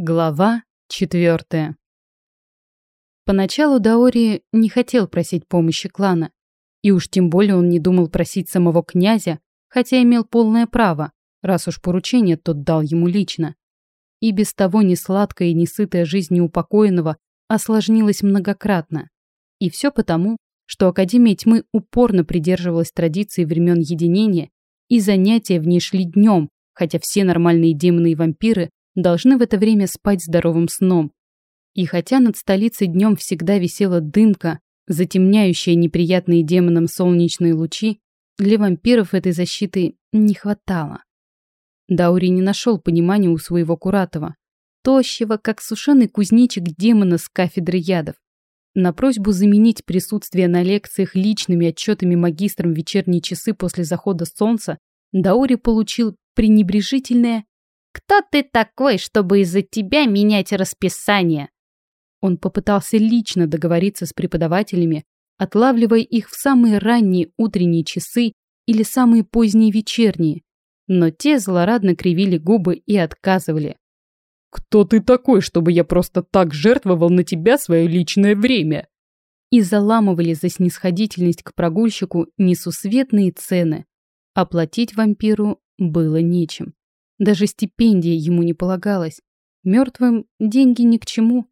Глава четвертая. Поначалу Даори не хотел просить помощи клана, и уж тем более он не думал просить самого князя, хотя имел полное право, раз уж поручение тот дал ему лично. И без того несладкая и несытая жизнь неупокоенного осложнилась многократно. И все потому, что Академия Тьмы упорно придерживалась традиции времен единения, и занятия в ней шли днем, хотя все нормальные демоны и вампиры должны в это время спать здоровым сном. И хотя над столицей днем всегда висела дымка, затемняющая неприятные демонам солнечные лучи, для вампиров этой защиты не хватало. Даури не нашел понимания у своего Куратова, тощего, как сушеный кузнечик демона с кафедры ядов. На просьбу заменить присутствие на лекциях личными отчетами магистрам вечерние часы после захода солнца, Даури получил пренебрежительное кто ты такой, чтобы из-за тебя менять расписание?» Он попытался лично договориться с преподавателями, отлавливая их в самые ранние утренние часы или самые поздние вечерние, но те злорадно кривили губы и отказывали. «Кто ты такой, чтобы я просто так жертвовал на тебя свое личное время?» И заламывали за снисходительность к прогульщику несусветные цены. Оплатить вампиру было нечем. Даже стипендия ему не полагалась. Мертвым деньги ни к чему.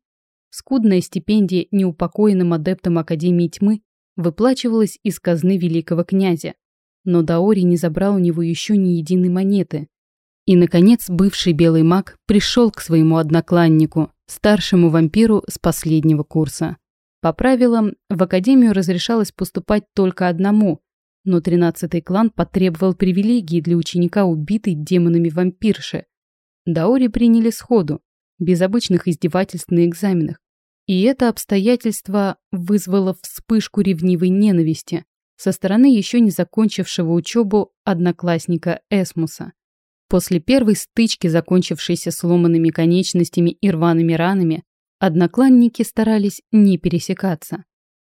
Скудная стипендия неупокоенным адептам Академии Тьмы выплачивалась из казны великого князя. Но Даори не забрал у него еще ни единой монеты. И, наконец, бывший белый маг пришел к своему однокланнику, старшему вампиру с последнего курса. По правилам, в Академию разрешалось поступать только одному, но тринадцатый клан потребовал привилегии для ученика убитой демонами вампирши. Даори приняли сходу, без обычных издевательств на экзаменах. И это обстоятельство вызвало вспышку ревнивой ненависти со стороны еще не закончившего учебу одноклассника Эсмуса. После первой стычки, закончившейся сломанными конечностями и рваными ранами, одноклассники старались не пересекаться.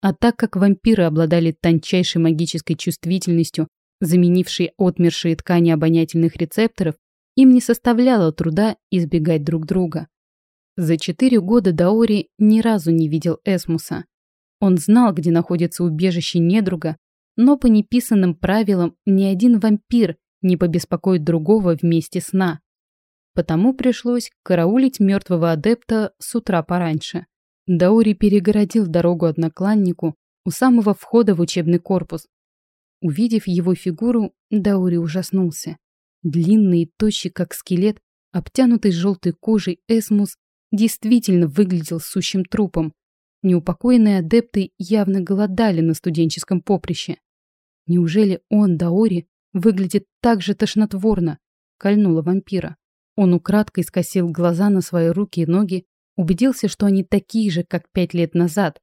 А так как вампиры обладали тончайшей магической чувствительностью, заменившей отмершие ткани обонятельных рецепторов, им не составляло труда избегать друг друга. За четыре года Даори ни разу не видел Эсмуса. Он знал, где находится убежище недруга, но по неписанным правилам ни один вампир не побеспокоит другого вместе сна. Потому пришлось караулить мертвого адепта с утра пораньше. Даури перегородил дорогу однокланнику у самого входа в учебный корпус. Увидев его фигуру, Даури ужаснулся. Длинный и тощий, как скелет, обтянутый желтой кожей Эсмус действительно выглядел сущим трупом. Неупокоенные адепты явно голодали на студенческом поприще. Неужели он, Даори, выглядит так же тошнотворно? Кольнула вампира. Он украдкой скосил глаза на свои руки и ноги убедился, что они такие же, как пять лет назад.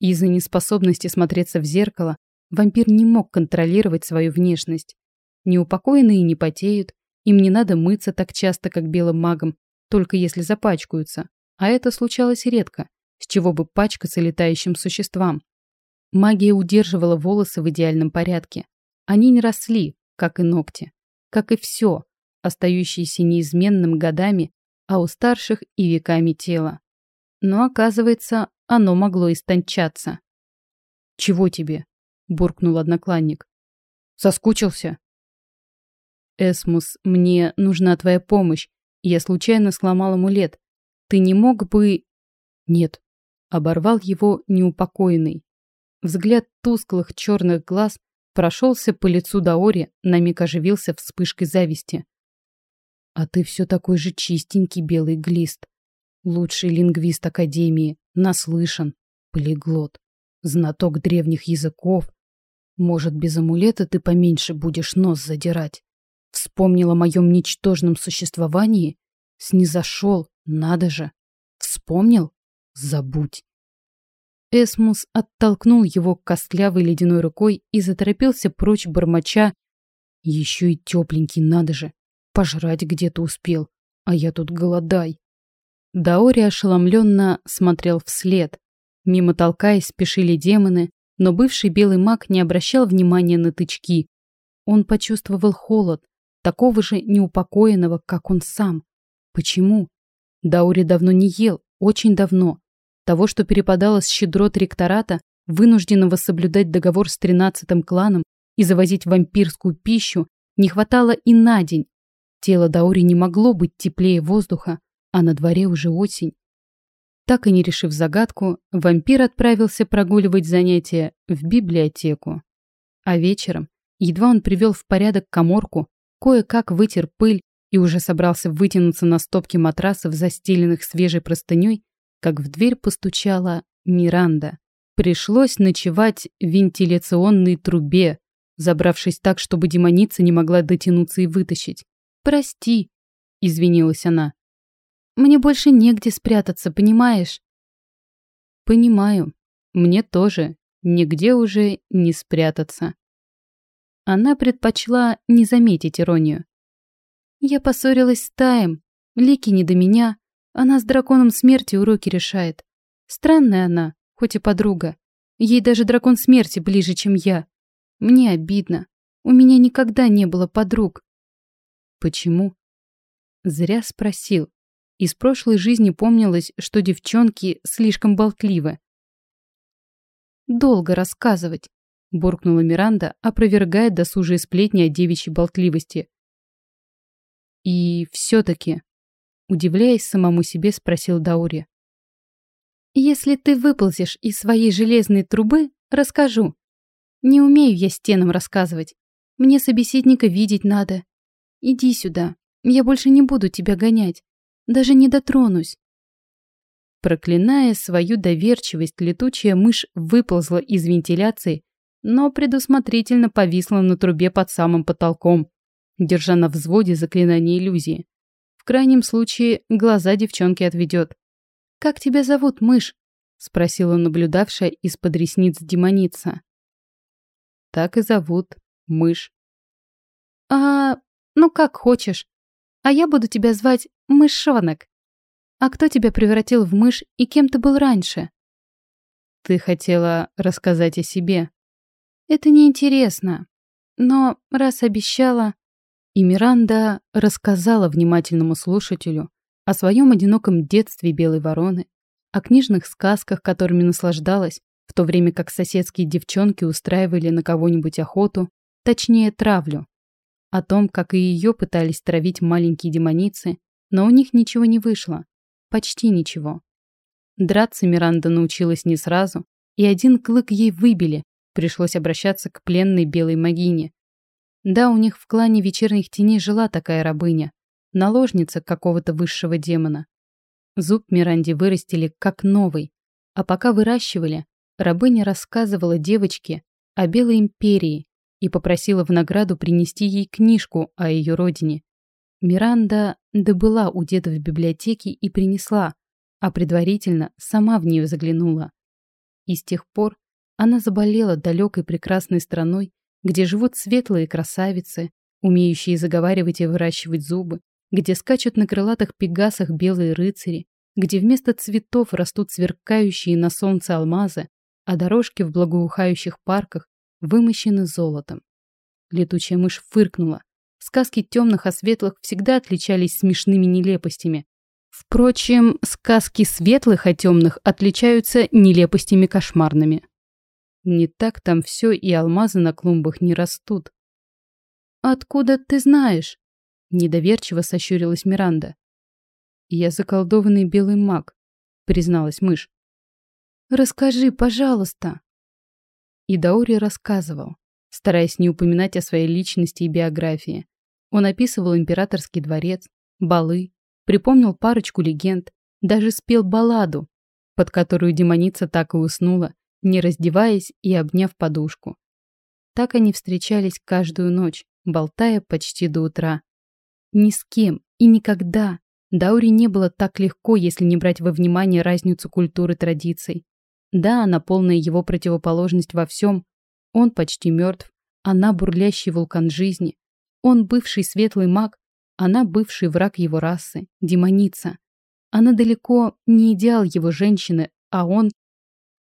Из-за неспособности смотреться в зеркало вампир не мог контролировать свою внешность. Неупокоенные не потеют, им не надо мыться так часто, как белым магам, только если запачкаются. А это случалось редко, с чего бы пачкаться летающим существам. Магия удерживала волосы в идеальном порядке. Они не росли, как и ногти. Как и все, остающиеся неизменным годами а у старших и веками тела. Но, оказывается, оно могло истончаться. «Чего тебе?» – буркнул однокланник. «Соскучился?» «Эсмус, мне нужна твоя помощь. Я случайно сломал амулет. Ты не мог бы...» «Нет», – оборвал его неупокоенный. Взгляд тусклых черных глаз прошелся по лицу Даори, на миг оживился вспышкой зависти. А ты все такой же чистенький белый глист. Лучший лингвист Академии, наслышан, полиглот, знаток древних языков. Может, без амулета ты поменьше будешь нос задирать? Вспомнил о моем ничтожном существовании? Снизошел, надо же. Вспомнил? Забудь. Эсмус оттолкнул его костлявой ледяной рукой и заторопился прочь бормоча. Еще и тепленький, надо же. Пожрать где-то успел, а я тут голодай. Даори ошеломленно смотрел вслед. Мимо толкаясь спешили демоны, но бывший белый маг не обращал внимания на тычки. Он почувствовал холод, такого же неупокоенного, как он сам. Почему? Даури давно не ел, очень давно. Того, что перепадало с щедрот ректората, вынужденного соблюдать договор с тринадцатым кланом и завозить вампирскую пищу, не хватало и на день. Тело Даури не могло быть теплее воздуха, а на дворе уже осень. Так и не решив загадку, вампир отправился прогуливать занятия в библиотеку. А вечером, едва он привел в порядок коморку, кое-как вытер пыль и уже собрался вытянуться на стопке матрасов, застеленных свежей простыней, как в дверь постучала Миранда. Пришлось ночевать в вентиляционной трубе, забравшись так, чтобы демоница не могла дотянуться и вытащить. «Прости», — извинилась она. «Мне больше негде спрятаться, понимаешь?» «Понимаю. Мне тоже. Нигде уже не спрятаться». Она предпочла не заметить иронию. Я поссорилась с Таем. Лики не до меня. Она с драконом смерти уроки решает. Странная она, хоть и подруга. Ей даже дракон смерти ближе, чем я. Мне обидно. У меня никогда не было подруг. Почему? Зря спросил. Из прошлой жизни помнилось, что девчонки слишком болтливы. Долго рассказывать буркнула Миранда, опровергая досужие сплетни о девичьей болтливости. И все-таки, удивляясь самому себе, спросил Даури. «Если ты выползешь из своей железной трубы, расскажу. Не умею я стенам рассказывать. Мне собеседника видеть надо. Иди сюда, я больше не буду тебя гонять. Даже не дотронусь». Проклиная свою доверчивость, летучая мышь выползла из вентиляции но предусмотрительно повисла на трубе под самым потолком, держа на взводе заклинание иллюзии. В крайнем случае глаза девчонки отведет. «Как тебя зовут, мышь?» — спросила наблюдавшая из-под ресниц демоница. «Так и зовут, мышь». «А, ну как хочешь. А я буду тебя звать Мышонок. А кто тебя превратил в мышь и кем ты был раньше?» «Ты хотела рассказать о себе», это неинтересно. Но раз обещала... И Миранда рассказала внимательному слушателю о своем одиноком детстве белой вороны, о книжных сказках, которыми наслаждалась, в то время как соседские девчонки устраивали на кого-нибудь охоту, точнее травлю, о том, как и ее пытались травить маленькие демоницы, но у них ничего не вышло, почти ничего. Драться Миранда научилась не сразу, и один клык ей выбили, Пришлось обращаться к пленной белой магине. Да, у них в клане вечерних теней жила такая рабыня, наложница какого-то высшего демона. Зуб Миранди вырастили как новый, а пока выращивали, рабыня рассказывала девочке о Белой империи и попросила в награду принести ей книжку о ее родине. Миранда добыла у деда в библиотеке и принесла, а предварительно сама в нее заглянула. И с тех пор она заболела далекой прекрасной страной, где живут светлые красавицы, умеющие заговаривать и выращивать зубы, где скачут на крылатых пегасах белые рыцари, где вместо цветов растут сверкающие на солнце алмазы, а дорожки в благоухающих парках вымощены золотом. Летучая мышь фыркнула. Сказки темных о светлых всегда отличались смешными нелепостями. Впрочем, сказки светлых о темных отличаются нелепостями кошмарными. Не так там все и алмазы на клумбах не растут. «Откуда ты знаешь?» Недоверчиво сощурилась Миранда. «Я заколдованный белый маг», призналась мышь. «Расскажи, пожалуйста». И Даури рассказывал, стараясь не упоминать о своей личности и биографии. Он описывал императорский дворец, балы, припомнил парочку легенд, даже спел балладу, под которую демоница так и уснула, не раздеваясь и обняв подушку. Так они встречались каждую ночь, болтая почти до утра. Ни с кем и никогда Даури не было так легко, если не брать во внимание разницу культуры традиций. Да, она полная его противоположность во всем. Он почти мертв, она бурлящий вулкан жизни. Он бывший светлый маг, она бывший враг его расы, демоница. Она далеко не идеал его женщины, а он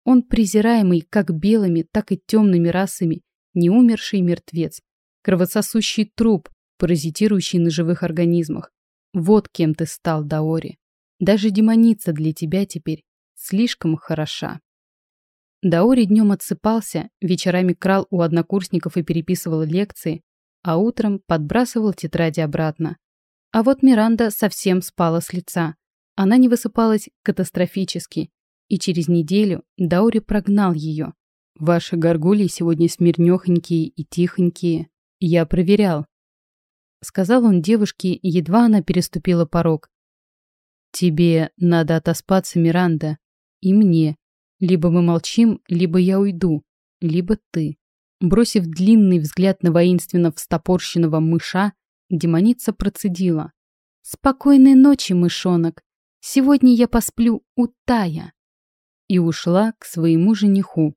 он презираемый как белыми, так и темными расами, неумерший мертвец, кровососущий труп, паразитирующий на живых организмах. Вот кем ты стал, Даори. Даже демоница для тебя теперь слишком хороша. Даори днем отсыпался, вечерами крал у однокурсников и переписывал лекции, а утром подбрасывал тетради обратно. А вот Миранда совсем спала с лица. Она не высыпалась катастрофически, и через неделю Даури прогнал ее. «Ваши горгульи сегодня смирнёхонькие и тихонькие. Я проверял», — сказал он девушке, едва она переступила порог. «Тебе надо отоспаться, Миранда, и мне. Либо мы молчим, либо я уйду, либо ты». Бросив длинный взгляд на воинственно встопорщенного мыша, демоница процедила. «Спокойной ночи, мышонок. Сегодня я посплю у Тая». И ушла к своему жениху.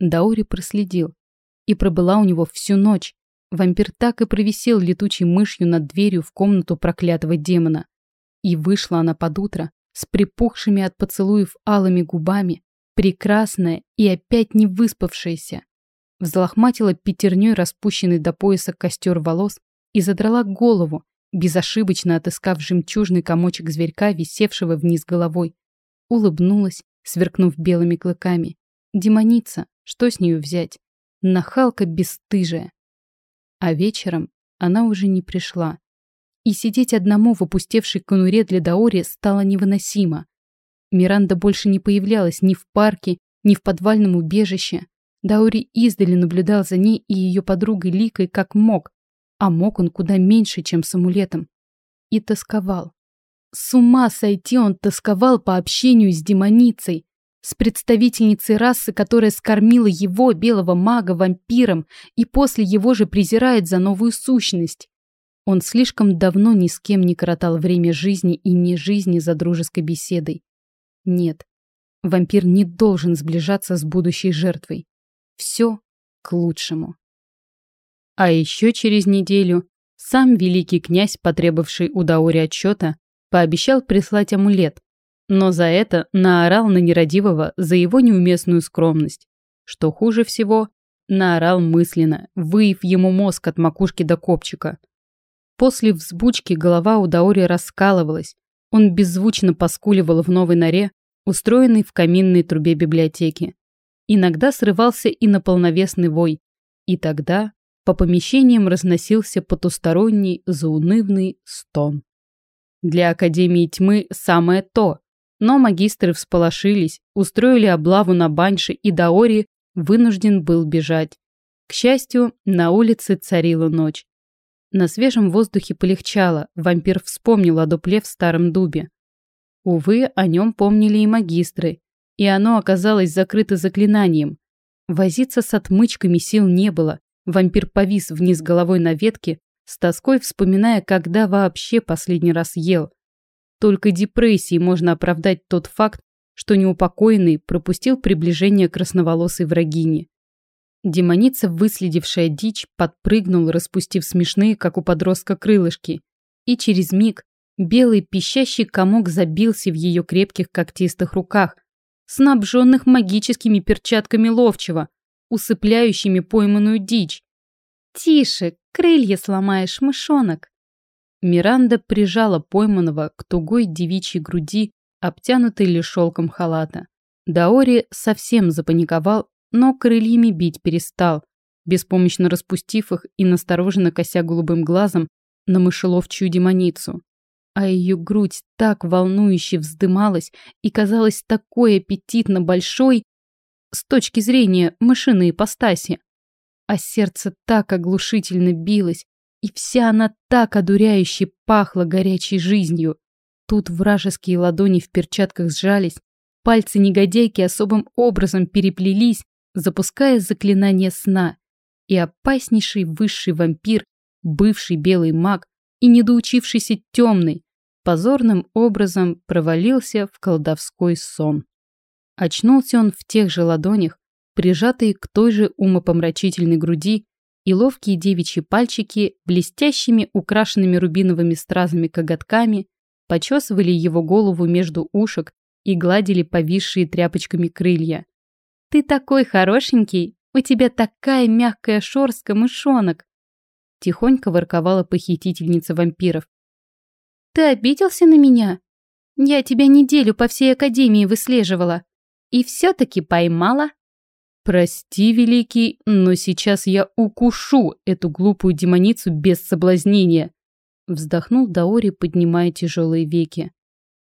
Даори проследил. И пробыла у него всю ночь. Вампир так и провисел летучей мышью над дверью в комнату проклятого демона. И вышла она под утро с припухшими от поцелуев алыми губами, прекрасная и опять не выспавшаяся взлохматила пятерней распущенный до пояса костер волос и задрала голову, безошибочно отыскав жемчужный комочек зверька, висевшего вниз головой. Улыбнулась, сверкнув белыми клыками. Демоница, что с нее взять? Нахалка бесстыжая. А вечером она уже не пришла. И сидеть одному в опустевшей конуре для Даори стало невыносимо. Миранда больше не появлялась ни в парке, ни в подвальном убежище. Даури издали наблюдал за ней и ее подругой Ликой как мог, а мог он куда меньше, чем с амулетом. И тосковал. С ума сойти он тосковал по общению с демоницей, с представительницей расы, которая скормила его, белого мага, вампиром и после его же презирает за новую сущность. Он слишком давно ни с кем не коротал время жизни и не жизни за дружеской беседой. Нет, вампир не должен сближаться с будущей жертвой. Все к лучшему. А еще через неделю сам великий князь, потребовавший у Даори отчета, пообещал прислать амулет, но за это наорал на нерадивого за его неуместную скромность. Что хуже всего, наорал мысленно, выив ему мозг от макушки до копчика. После взбучки голова у Даори раскалывалась, он беззвучно поскуливал в новой норе, устроенной в каминной трубе библиотеки. Иногда срывался и на полновесный вой. И тогда по помещениям разносился потусторонний заунывный стон. Для Академии Тьмы самое то, но магистры всполошились, устроили облаву на Банши, и Даори вынужден был бежать. К счастью, на улице царила ночь. На свежем воздухе полегчало, вампир вспомнил о дупле в старом дубе. Увы, о нем помнили и магистры, и оно оказалось закрыто заклинанием. Возиться с отмычками сил не было. Вампир повис вниз головой на ветке, с тоской вспоминая, когда вообще последний раз ел. Только депрессией можно оправдать тот факт, что неупокоенный пропустил приближение красноволосой врагини. Демоница, выследившая дичь, подпрыгнул, распустив смешные, как у подростка, крылышки. И через миг белый пищащий комок забился в ее крепких когтистых руках, снабженных магическими перчатками ловчего, усыпляющими пойманную дичь. «Тише, крылья сломаешь, мышонок!» Миранда прижала пойманного к тугой девичьей груди, обтянутой лишь шелком халата. Даори совсем запаниковал, но крыльями бить перестал, беспомощно распустив их и настороженно кося голубым глазом на мышеловчую демоницу а ее грудь так волнующе вздымалась и казалась такой аппетитно большой с точки зрения мышиной ипостаси. А сердце так оглушительно билось, и вся она так одуряюще пахла горячей жизнью. Тут вражеские ладони в перчатках сжались, пальцы негодяйки особым образом переплелись, запуская заклинание сна. И опаснейший высший вампир, бывший белый маг, и недоучившийся темный, позорным образом провалился в колдовской сон. Очнулся он в тех же ладонях, прижатые к той же умопомрачительной груди, и ловкие девичьи пальчики, блестящими, украшенными рубиновыми стразами коготками, почесывали его голову между ушек и гладили повисшие тряпочками крылья. «Ты такой хорошенький! У тебя такая мягкая шорстка, мышонок!» Тихонько ворковала похитительница вампиров. «Ты обиделся на меня?» Я тебя неделю по всей академии выслеживала. И все-таки поймала. Прости, великий, но сейчас я укушу эту глупую демоницу без соблазнения. Вздохнул Даори, поднимая тяжелые веки.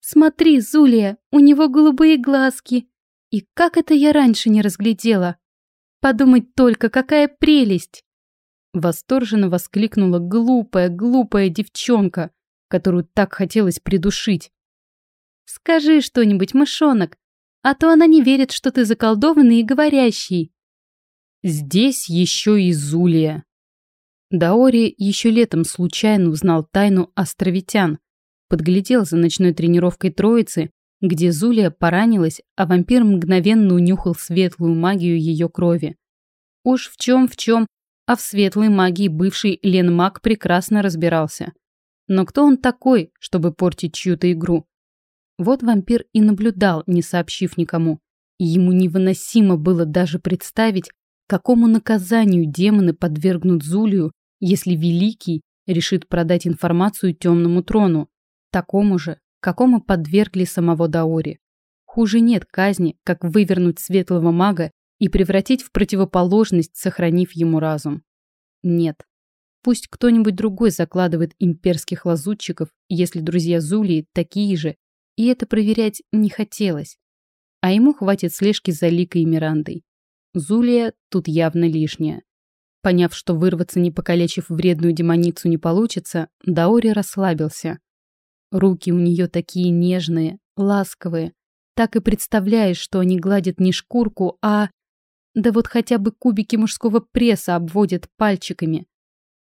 Смотри, Зулия, у него голубые глазки. И как это я раньше не разглядела? Подумать только, какая прелесть! Восторженно воскликнула глупая, глупая девчонка, которую так хотелось придушить. «Скажи что-нибудь, мышонок, а то она не верит, что ты заколдованный и говорящий». Здесь еще и Зулия. Даори еще летом случайно узнал тайну островитян, подглядел за ночной тренировкой троицы, где Зулия поранилась, а вампир мгновенно унюхал светлую магию ее крови. Уж в чем в чем, а в светлой магии бывший Ленмаг прекрасно разбирался. Но кто он такой, чтобы портить чью-то игру? Вот вампир и наблюдал, не сообщив никому. Ему невыносимо было даже представить, какому наказанию демоны подвергнут Зулию, если Великий решит продать информацию темному трону, такому же, какому подвергли самого Даори. Хуже нет казни, как вывернуть светлого мага и превратить в противоположность, сохранив ему разум. Нет. Пусть кто-нибудь другой закладывает имперских лазутчиков, если друзья Зулии такие же, и это проверять не хотелось. А ему хватит слежки за Ликой и Мирандой. Зулия тут явно лишняя. Поняв, что вырваться, не покалечив вредную демоницу, не получится, Даори расслабился. Руки у нее такие нежные, ласковые. Так и представляешь, что они гладят не шкурку, а... Да вот хотя бы кубики мужского пресса обводят пальчиками.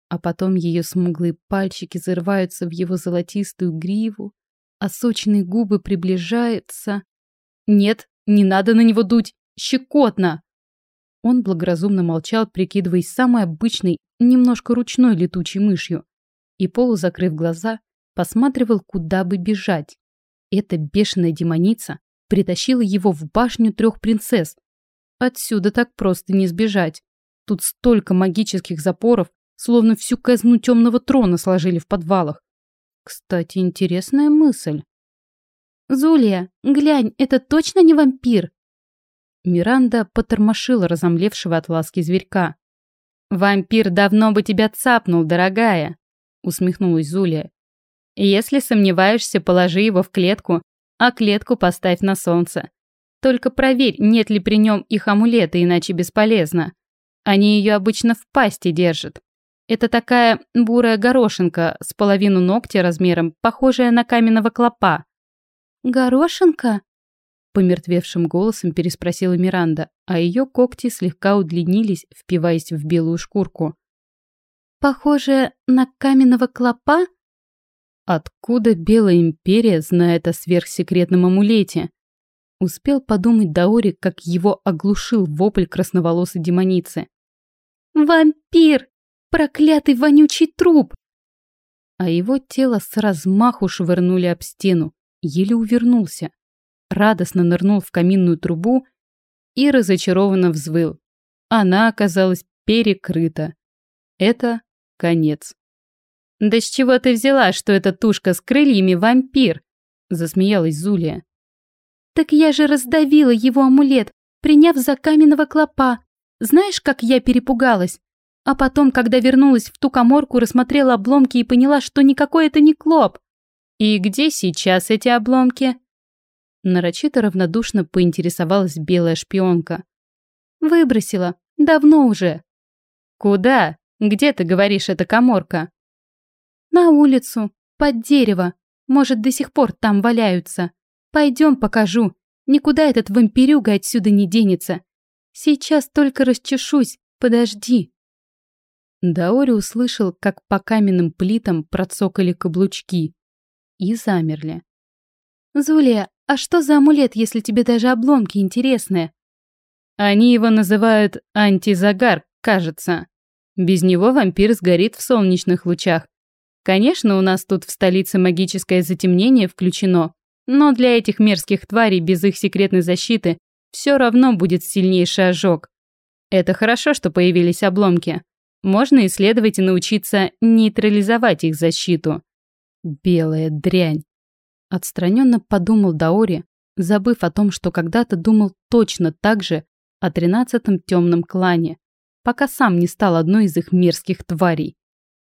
А потом ее смуглые пальчики зарываются в его золотистую гриву, а сочные губы приближаются. Нет, не надо на него дуть, щекотно! Он благоразумно молчал, прикидываясь самой обычной, немножко ручной летучей мышью, и, полузакрыв глаза, посматривал, куда бы бежать. Эта бешеная демоница притащила его в башню трех принцесс. Отсюда так просто не сбежать. Тут столько магических запоров, словно всю казну темного трона сложили в подвалах. Кстати, интересная мысль. «Зулия, глянь, это точно не вампир?» Миранда потормошила разомлевшего от ласки зверька. «Вампир давно бы тебя цапнул, дорогая!» усмехнулась Зулия. «Если сомневаешься, положи его в клетку, а клетку поставь на солнце. Только проверь, нет ли при нем их амулета, иначе бесполезно. Они ее обычно в пасти держат. Это такая бурая горошинка с половину ногтя размером, похожая на каменного клопа. «Горошинка?» Помертвевшим голосом переспросила Миранда, а ее когти слегка удлинились, впиваясь в белую шкурку. «Похоже на каменного клопа?» Откуда Белая Империя знает о сверхсекретном амулете? Успел подумать Даори, как его оглушил вопль красноволосой демоницы. «Вампир! Проклятый вонючий труп!» А его тело с размаху швырнули об стену, еле увернулся радостно нырнул в каминную трубу и разочарованно взвыл. Она оказалась перекрыта. Это конец. «Да с чего ты взяла, что эта тушка с крыльями вампир?» Засмеялась Зулия. «Так я же раздавила его амулет, приняв за каменного клопа. Знаешь, как я перепугалась? А потом, когда вернулась в ту коморку, рассмотрела обломки и поняла, что никакой это не клоп. И где сейчас эти обломки? Нарочито равнодушно поинтересовалась белая шпионка. «Выбросила. Давно уже». «Куда? Где, ты говоришь, эта коморка?» «На улицу. Под дерево. Может, до сих пор там валяются. Пойдем, покажу. Никуда этот вампирюга отсюда не денется. Сейчас только расчешусь. Подожди». Даори услышал, как по каменным плитам процокали каблучки. И замерли. «Зулия, а что за амулет, если тебе даже обломки интересные? Они его называют антизагар, кажется. Без него вампир сгорит в солнечных лучах. Конечно, у нас тут в столице магическое затемнение включено, но для этих мерзких тварей без их секретной защиты все равно будет сильнейший ожог. Это хорошо, что появились обломки. Можно исследовать и научиться нейтрализовать их защиту. Белая дрянь. Отстраненно подумал Даори, забыв о том, что когда-то думал точно так же о тринадцатом темном клане, пока сам не стал одной из их мерзких тварей.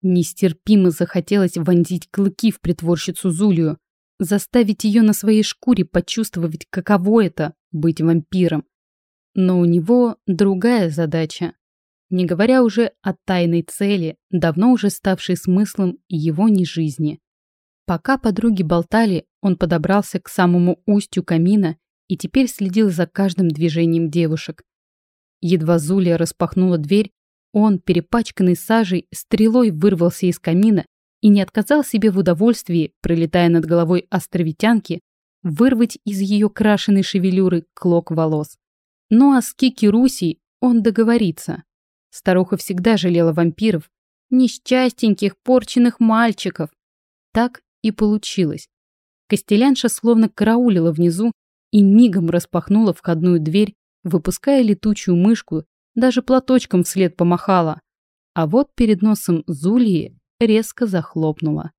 Нестерпимо захотелось вонзить клыки в притворщицу Зулию, заставить ее на своей шкуре почувствовать, каково это — быть вампиром. Но у него другая задача. Не говоря уже о тайной цели, давно уже ставшей смыслом его нежизни. Пока подруги болтали, он подобрался к самому устью камина и теперь следил за каждым движением девушек. Едва Зулия распахнула дверь, он, перепачканный сажей, стрелой вырвался из камина и не отказал себе в удовольствии, пролетая над головой островитянки, вырвать из ее крашеной шевелюры клок волос. Ну а с Русей он договорится. Старуха всегда жалела вампиров, несчастеньких, порченных мальчиков. Так и получилось. Костелянша словно караулила внизу и мигом распахнула входную дверь, выпуская летучую мышку, даже платочком вслед помахала. А вот перед носом Зулии резко захлопнула.